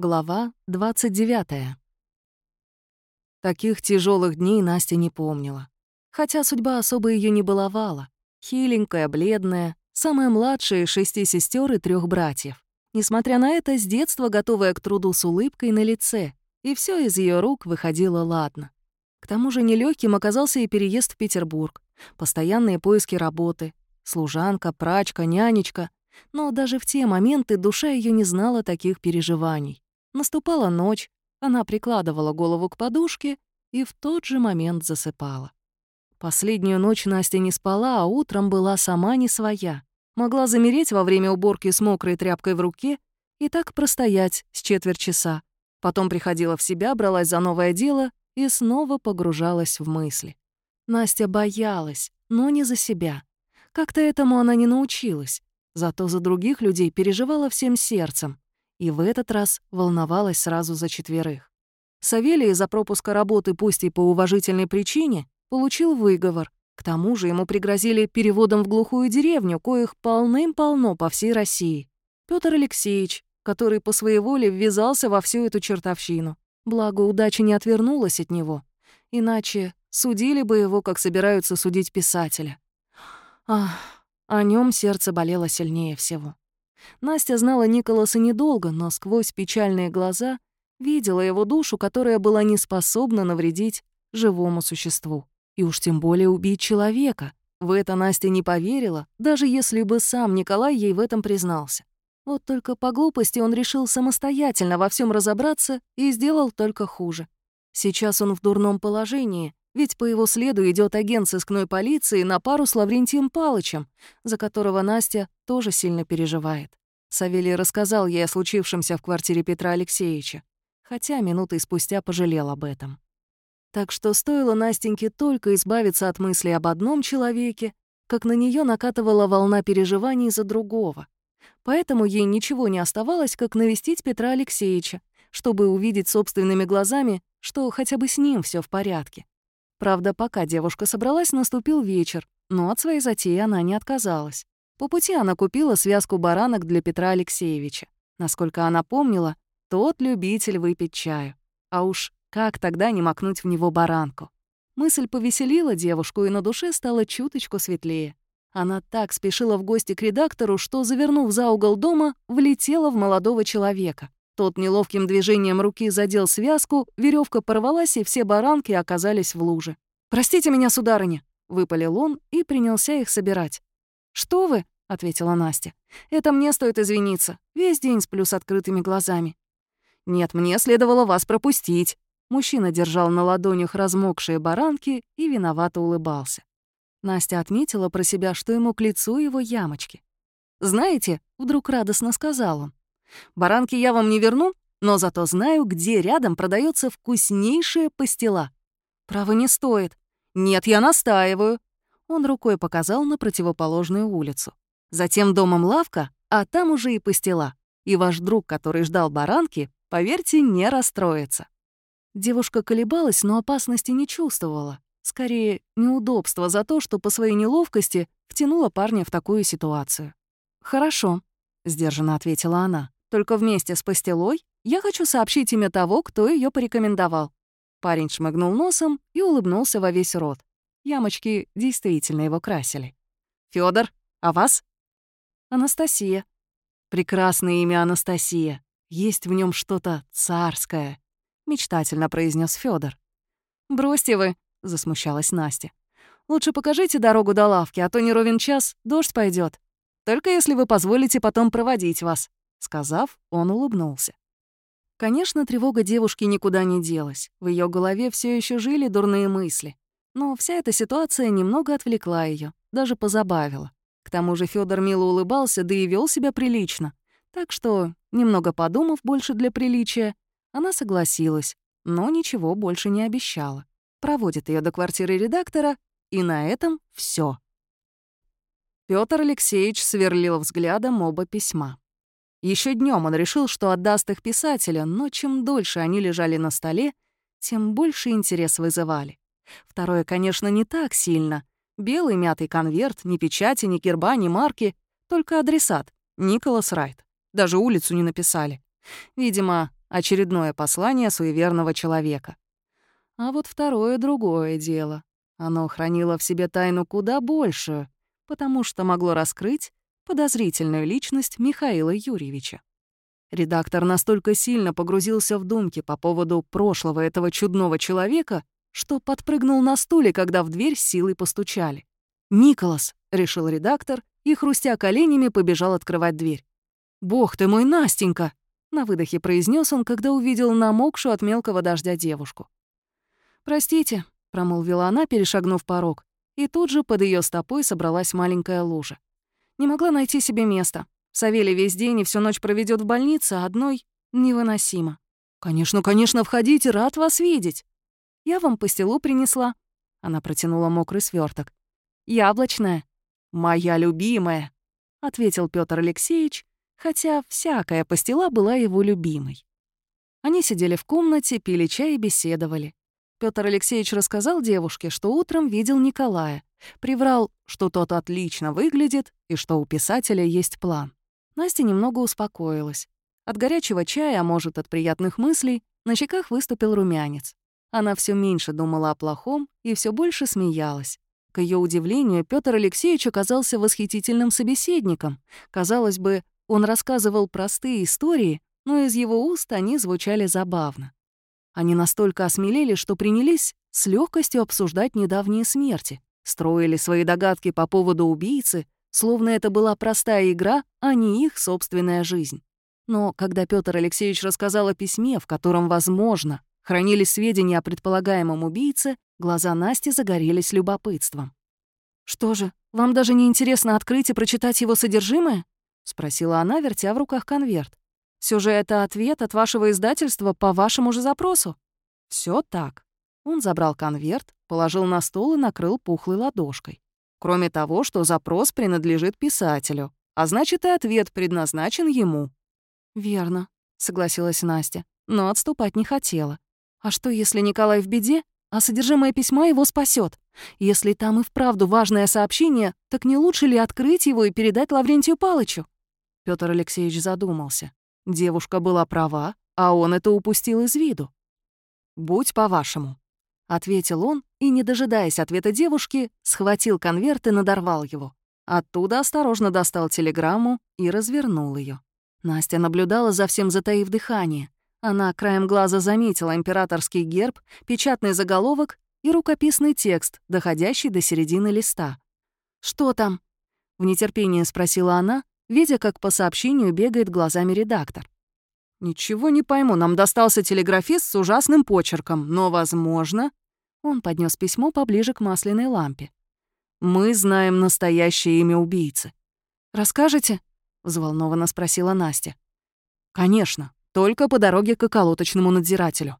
Глава 29. Таких тяжелых дней Настя не помнила. Хотя судьба особо ее не баловала. Хиленькая, бледная, самая младшая из шести сестер и трех братьев. Несмотря на это, с детства готовая к труду с улыбкой на лице, и все из ее рук выходило ладно. К тому же нелегким оказался и переезд в Петербург, постоянные поиски работы, служанка, прачка, нянечка. Но даже в те моменты душа ее не знала таких переживаний. Наступала ночь, она прикладывала голову к подушке и в тот же момент засыпала. Последнюю ночь Настя не спала, а утром была сама не своя. Могла замереть во время уборки с мокрой тряпкой в руке и так простоять с четверть часа. Потом приходила в себя, бралась за новое дело и снова погружалась в мысли. Настя боялась, но не за себя. Как-то этому она не научилась. Зато за других людей переживала всем сердцем и в этот раз волновалась сразу за четверых. Савелий из-за пропуска работы, пусть и по уважительной причине, получил выговор. К тому же ему пригрозили переводом в глухую деревню, коих полным-полно по всей России. Петр Алексеевич, который по своей воле ввязался во всю эту чертовщину. Благо, удача не отвернулась от него. Иначе судили бы его, как собираются судить писателя. Ах, о нем сердце болело сильнее всего. Настя знала Николаса недолго, но сквозь печальные глаза видела его душу, которая была не способна навредить живому существу. И уж тем более убить человека. В это Настя не поверила, даже если бы сам Николай ей в этом признался. Вот только по глупости он решил самостоятельно во всем разобраться и сделал только хуже. Сейчас он в дурном положении, ведь по его следу идет агент сыскной полиции на пару с Лаврентием Палычем, за которого Настя тоже сильно переживает. Савелий рассказал ей о случившемся в квартире Петра Алексеевича, хотя минутой спустя пожалел об этом. Так что стоило Настеньке только избавиться от мысли об одном человеке, как на нее накатывала волна переживаний за другого. Поэтому ей ничего не оставалось, как навестить Петра Алексеевича, чтобы увидеть собственными глазами, что хотя бы с ним все в порядке. Правда, пока девушка собралась, наступил вечер, но от своей затеи она не отказалась. По пути она купила связку баранок для Петра Алексеевича. Насколько она помнила, тот любитель выпить чаю. А уж как тогда не макнуть в него баранку? Мысль повеселила девушку, и на душе стало чуточку светлее. Она так спешила в гости к редактору, что, завернув за угол дома, влетела в молодого человека. Тот неловким движением руки задел связку, веревка порвалась, и все баранки оказались в луже. «Простите меня, сударыня!» — выпалил он и принялся их собирать. «Что вы?» — ответила Настя. «Это мне стоит извиниться. Весь день сплю с открытыми глазами». «Нет, мне следовало вас пропустить». Мужчина держал на ладонях размокшие баранки и виновато улыбался. Настя отметила про себя, что ему к лицу его ямочки. «Знаете», — вдруг радостно сказал он, Баранки я вам не верну, но зато знаю, где рядом продается вкуснейшая пастила. Право не стоит. Нет, я настаиваю. Он рукой показал на противоположную улицу. Затем домом лавка, а там уже и пастила. И ваш друг, который ждал баранки, поверьте, не расстроится. Девушка колебалась, но опасности не чувствовала. Скорее, неудобство за то, что по своей неловкости втянула парня в такую ситуацию. «Хорошо», — сдержанно ответила она. Только вместе с пастилой я хочу сообщить имя того, кто ее порекомендовал». Парень шмыгнул носом и улыбнулся во весь рот. Ямочки действительно его красили. Федор, а вас?» «Анастасия». «Прекрасное имя Анастасия. Есть в нем что-то царское», — мечтательно произнес Федор. «Бросьте вы», — засмущалась Настя. «Лучше покажите дорогу до лавки, а то не ровен час, дождь пойдет. Только если вы позволите потом проводить вас». Сказав, он улыбнулся. Конечно, тревога девушки никуда не делась. В ее голове все еще жили дурные мысли. Но вся эта ситуация немного отвлекла ее, даже позабавила. К тому же Федор мило улыбался, да и вел себя прилично. Так что, немного подумав больше для приличия, она согласилась, но ничего больше не обещала. Проводит ее до квартиры редактора, и на этом все. Петр Алексеевич сверлил взглядом оба письма. Еще днем он решил, что отдаст их писателю, но чем дольше они лежали на столе, тем больше интерес вызывали. Второе, конечно, не так сильно. Белый мятый конверт, ни печати, ни герба, ни марки, только адресат — Николас Райт. Даже улицу не написали. Видимо, Очередное послание суеверного человека. А вот второе — другое дело. Оно хранило в себе тайну куда большую, потому что могло раскрыть подозрительную личность Михаила Юрьевича. Редактор настолько сильно погрузился в думки по поводу прошлого этого чудного человека, что подпрыгнул на стуле, когда в дверь силой постучали. «Николас», — решил редактор, и, хрустя коленями, побежал открывать дверь. «Бог ты мой, Настенька!» — на выдохе произнес он, когда увидел намокшую от мелкого дождя девушку. «Простите», — промолвила она, перешагнув порог, и тут же под ее стопой собралась маленькая лужа. Не могла найти себе места. Савелий весь день и всю ночь проведет в больнице, а одной невыносимо. «Конечно, конечно, входите, рад вас видеть!» «Я вам пастилу принесла». Она протянула мокрый сверток. «Яблочная». «Моя любимая», — ответил Петр Алексеевич, хотя всякая пастила была его любимой. Они сидели в комнате, пили чай и беседовали. Петр Алексеевич рассказал девушке, что утром видел Николая, приврал, что тот отлично выглядит и что у писателя есть план. Настя немного успокоилась. От горячего чая, а может, от приятных мыслей, на щеках выступил румянец. Она все меньше думала о плохом и все больше смеялась. К ее удивлению, Петр Алексеевич оказался восхитительным собеседником. Казалось бы, он рассказывал простые истории, но из его уст они звучали забавно. Они настолько осмелели, что принялись с легкостью обсуждать недавние смерти, строили свои догадки по поводу убийцы, словно это была простая игра, а не их собственная жизнь. Но когда Петр Алексеевич рассказал о письме, в котором, возможно, хранились сведения о предполагаемом убийце, глаза Насти загорелись любопытством. «Что же, вам даже не интересно открыть и прочитать его содержимое?» — спросила она, вертя в руках конверт. Все же это ответ от вашего издательства по вашему же запросу. Все так. Он забрал конверт, положил на стол и накрыл пухлой ладошкой. Кроме того, что запрос принадлежит писателю, а значит, и ответ предназначен ему. «Верно», — согласилась Настя, но отступать не хотела. «А что, если Николай в беде, а содержимое письма его спасет? Если там и вправду важное сообщение, так не лучше ли открыть его и передать Лаврентию Палычу?» Петр Алексеевич задумался. Девушка была права, а он это упустил из виду. «Будь по-вашему», — ответил он и, не дожидаясь ответа девушки, схватил конверт и надорвал его. Оттуда осторожно достал телеграмму и развернул ее. Настя наблюдала за всем, затаив дыхание. Она краем глаза заметила императорский герб, печатный заголовок и рукописный текст, доходящий до середины листа. «Что там?» — в нетерпении спросила она, видя, как по сообщению бегает глазами редактор. «Ничего не пойму, нам достался телеграфист с ужасным почерком, но, возможно...» Он поднес письмо поближе к масляной лампе. «Мы знаем настоящее имя убийцы». «Расскажете?» — взволнованно спросила Настя. «Конечно, только по дороге к околоточному надзирателю».